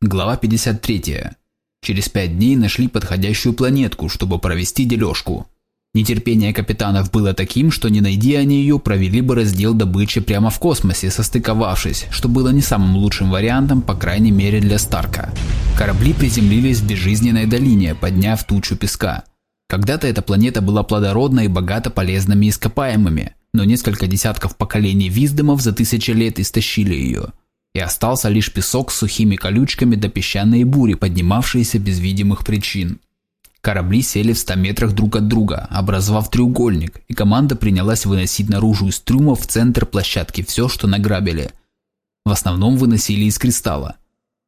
Глава 53. Через пять дней нашли подходящую планетку, чтобы провести дележку. Нетерпение капитанов было таким, что не найди они ее, провели бы раздел добычи прямо в космосе, состыковавшись, что было не самым лучшим вариантом, по крайней мере для Старка. Корабли приземлились в безжизненной долине, подняв тучу песка. Когда-то эта планета была плодородна и богата полезными ископаемыми, но несколько десятков поколений виздомов за тысячи лет истощили ее. И остался лишь песок с сухими колючками до песчаные бури, поднимавшиеся без видимых причин. Корабли сели в 100 метрах друг от друга, образовав треугольник, и команда принялась выносить наружу из трюма в центр площадки все, что награбили. В основном выносили из кристалла.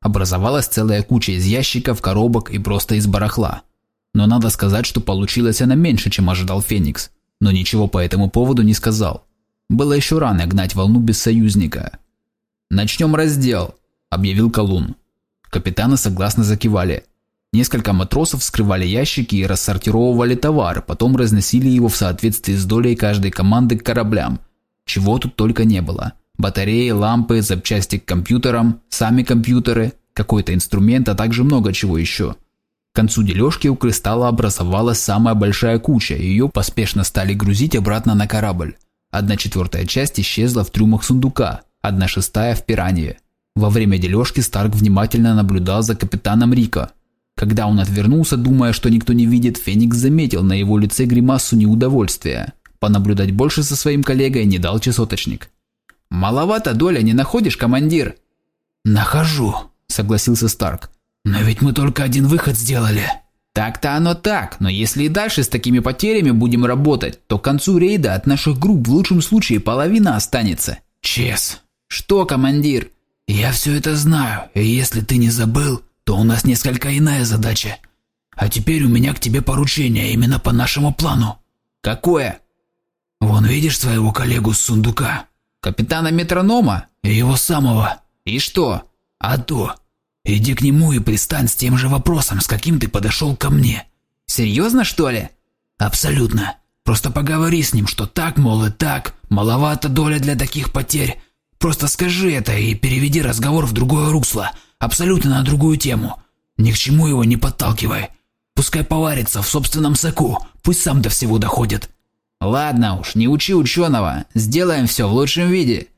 Образовалась целая куча из ящиков, коробок и просто из барахла. Но надо сказать, что получилось она меньше, чем ожидал Феникс, но ничего по этому поводу не сказал. Было еще рано гнать волну без союзника. «Начнем раздел», – объявил Колун. Капитаны согласно закивали. Несколько матросов вскрывали ящики и рассортировывали товар, потом разносили его в соответствии с долей каждой команды к кораблям. Чего тут только не было. Батареи, лампы, запчасти к компьютерам, сами компьютеры, какой-то инструмент, а также много чего еще. К концу дележки у кристалла образовалась самая большая куча, и ее поспешно стали грузить обратно на корабль. Одна четвертая часть исчезла в трюмах сундука, одна шестая в пиранье. Во время дележки Старк внимательно наблюдал за капитаном Рика, когда он отвернулся, думая, что никто не видит, Феникс заметил на его лице гримасу неудовольствия. Понаблюдать больше со своим коллегой не дал часоточник. «Маловато доля, не находишь, командир?» «Нахожу», – согласился Старк. «Но ведь мы только один выход сделали». «Так-то оно так, но если и дальше с такими потерями будем работать, то к концу рейда от наших групп в лучшем случае половина останется». «Чес». «Что, командир?» «Я все это знаю, и если ты не забыл, то у нас несколько иная задача. А теперь у меня к тебе поручение именно по нашему плану. Какое? Вон видишь своего коллегу с сундука? Капитана Метронома? Его самого. И что? А то. Иди к нему и пристань с тем же вопросом, с каким ты подошел ко мне. Серьезно, что ли? Абсолютно. Просто поговори с ним, что так, мол, и так, маловато доля для таких потерь. Просто скажи это и переведи разговор в другое русло – абсолютно на другую тему. Ни к чему его не подталкивай. Пускай поварится в собственном соку, пусть сам до всего доходит. Ладно уж, не учи ученого, сделаем все в лучшем виде.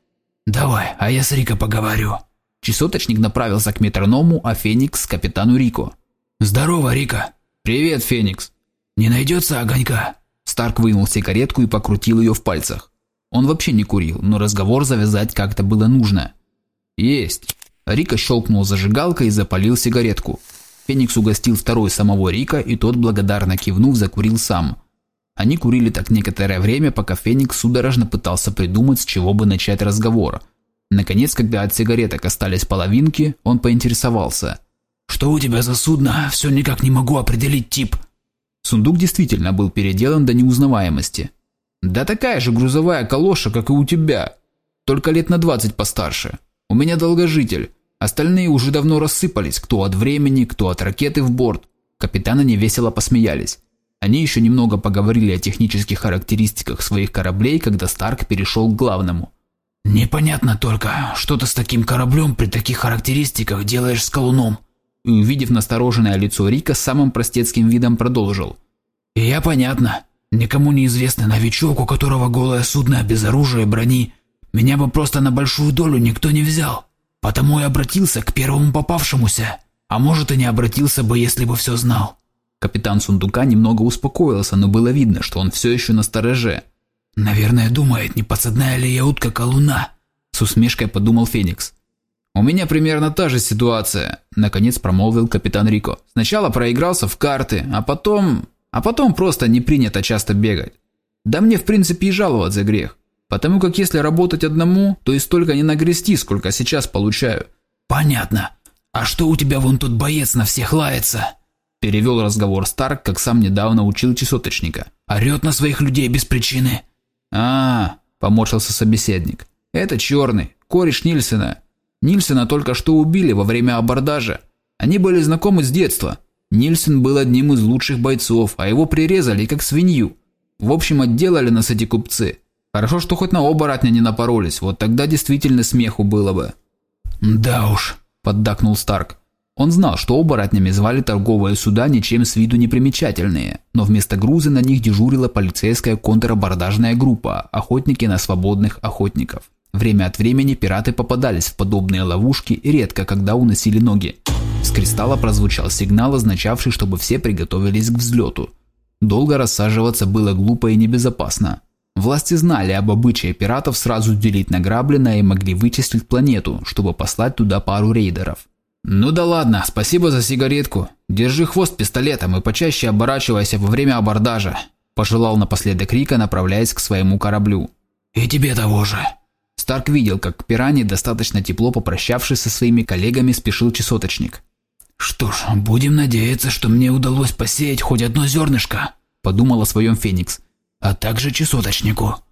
Давай, а я с Рико поговорю. Часоточник направился к метроному, а Феникс – к капитану Рико. «Здорово, Рика!» «Привет, Феникс!» «Не найдется огонька?» Старк вынул сигаретку и покрутил ее в пальцах. Он вообще не курил, но разговор завязать как-то было нужно. «Есть!» Рика щелкнул зажигалкой и запалил сигаретку. Феникс угостил второй самого Рика, и тот, благодарно кивнув, закурил сам. Они курили так некоторое время, пока Феникс судорожно пытался придумать, с чего бы начать разговор. Наконец, когда от сигареток остались половинки, он поинтересовался. «Что у тебя за судно? Все никак не могу определить тип». Сундук действительно был переделан до неузнаваемости. «Да такая же грузовая калоша, как и у тебя, только лет на двадцать постарше. У меня долгожитель. Остальные уже давно рассыпались, кто от времени, кто от ракеты в борт. Капитаны невесело посмеялись. Они еще немного поговорили о технических характеристиках своих кораблей, когда Старк перешел к главному. «Непонятно только, что ты с таким кораблем при таких характеристиках делаешь с колуном?» И увидев настороженное лицо Рика, самым простецким видом продолжил. «И я понятно. Никому неизвестный новичок, у которого голое судно без оружия и брони – меня бы просто на большую долю никто не взял. Потому и обратился к первому попавшемуся. А может и не обратился бы, если бы все знал. Капитан сундука немного успокоился, но было видно, что он все еще на стороже. «Наверное, думает, не подсадная ли я утка колуна?» С усмешкой подумал Феникс. «У меня примерно та же ситуация», – наконец промолвил капитан Рико. «Сначала проигрался в карты, а потом... А потом просто не принято часто бегать. Да мне в принципе и жаловаться грех. Потому как если работать одному, то и столько не нагрести, сколько сейчас получаю. Понятно. А что у тебя вон тут боец на всех лается? Перевел разговор Старк, как сам недавно учил часоточника. Орет на своих людей без причины. -а поморщился собеседник. Это черный, кореш Нильсена. Нильсена только что убили во время абордажа. Они были знакомы с детства. Нильсен был одним из лучших бойцов, а его прирезали как свинью. В общем, отделали нас эти купцы. Хорошо, что хоть на оборотня не напоролись, вот тогда действительно смеху было бы. «Да уж», – поддакнул Старк. Он знал, что оборотнями звали торговые суда ничем с виду не примечательные, но вместо груза на них дежурила полицейская контрабордажная группа – охотники на свободных охотников. Время от времени пираты попадались в подобные ловушки редко когда уносили ноги. С кристалла прозвучал сигнал, означавший, чтобы все приготовились к взлету. Долго рассаживаться было глупо и небезопасно. Власти знали об обычае пиратов сразу делить награбленное и могли вычислить планету, чтобы послать туда пару рейдеров. «Ну да ладно, спасибо за сигаретку. Держи хвост пистолетом и почаще оборачивайся во время абордажа», – пожелал напоследок Рика, направляясь к своему кораблю. «И тебе того же». Старк видел, как к пиране, достаточно тепло попрощавшись со своими коллегами, спешил чесоточник. «Что ж, будем надеяться, что мне удалось посеять хоть одно зернышко», – подумал о своем Феникс. «А также чесоточнику».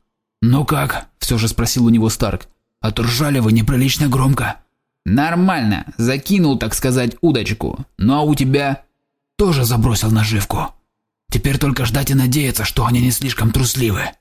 «Ну как?» – все же спросил у него Старк. «А то ржали вы неприлично громко». «Нормально. Закинул, так сказать, удочку. Ну а у тебя?» «Тоже забросил наживку. Теперь только ждать и надеяться, что они не слишком трусливы».